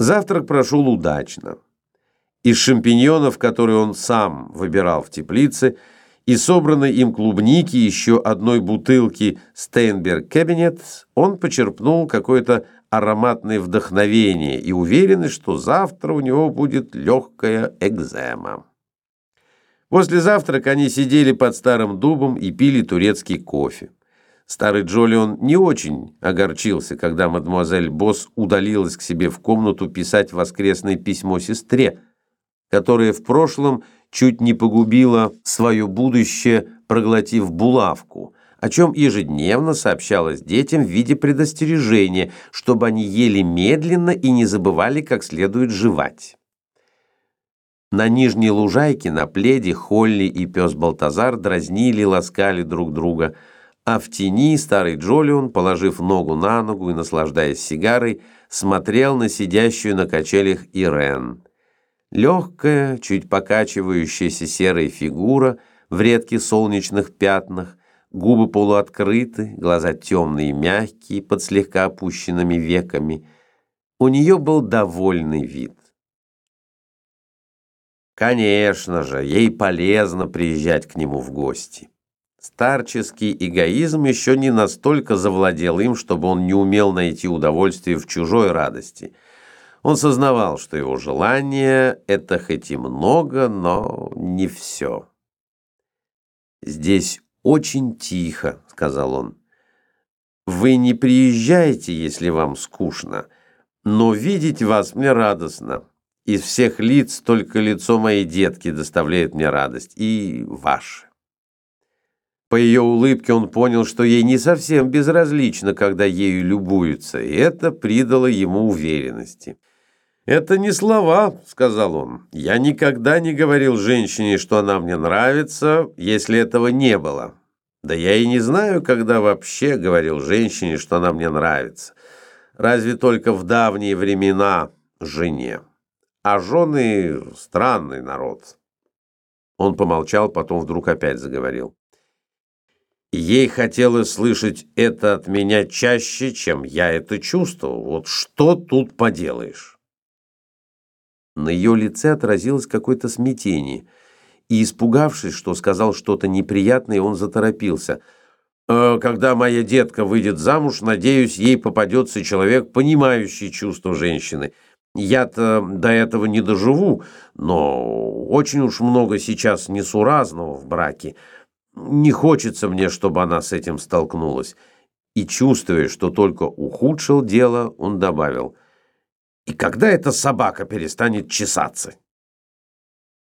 Завтрак прошел удачно. Из шампиньонов, которые он сам выбирал в теплице, и собранной им клубники еще одной бутылки Стейнберг Кабинет, он почерпнул какое-то ароматное вдохновение и уверенность, что завтра у него будет легкая экзема. После завтрака они сидели под старым дубом и пили турецкий кофе. Старый Джолион не очень огорчился, когда мадемуазель Босс удалилась к себе в комнату писать воскресное письмо сестре, которая в прошлом чуть не погубила свое будущее, проглотив булавку, о чем ежедневно сообщалось детям в виде предостережения, чтобы они ели медленно и не забывали как следует жевать. На нижней лужайке на пледе Холли и пес Балтазар дразнили ласкали друг друга – а в тени старый Джолион, положив ногу на ногу и наслаждаясь сигарой, смотрел на сидящую на качелях Ирен. Легкая, чуть покачивающаяся серая фигура в редких солнечных пятнах, губы полуоткрыты, глаза темные и мягкие, под слегка опущенными веками. У нее был довольный вид. Конечно же, ей полезно приезжать к нему в гости. Старческий эгоизм еще не настолько завладел им, чтобы он не умел найти удовольствие в чужой радости. Он сознавал, что его желание — это хоть и много, но не все. «Здесь очень тихо», — сказал он. «Вы не приезжаете, если вам скучно, но видеть вас мне радостно. Из всех лиц только лицо моей детки доставляет мне радость, и ваше». По ее улыбке он понял, что ей не совсем безразлично, когда ею любуются, и это придало ему уверенности. «Это не слова», — сказал он. «Я никогда не говорил женщине, что она мне нравится, если этого не было. Да я и не знаю, когда вообще говорил женщине, что она мне нравится. Разве только в давние времена жене. А жены — странный народ». Он помолчал, потом вдруг опять заговорил. Ей хотелось слышать это от меня чаще, чем я это чувствовал. Вот что тут поделаешь? На ее лице отразилось какое-то смятение. И, испугавшись, что сказал что-то неприятное, он заторопился. «Э, «Когда моя детка выйдет замуж, надеюсь, ей попадется человек, понимающий чувства женщины. Я-то до этого не доживу, но очень уж много сейчас несуразного в браке». Не хочется мне, чтобы она с этим столкнулась. И чувствуя, что только ухудшил дело, он добавил, «И когда эта собака перестанет чесаться?»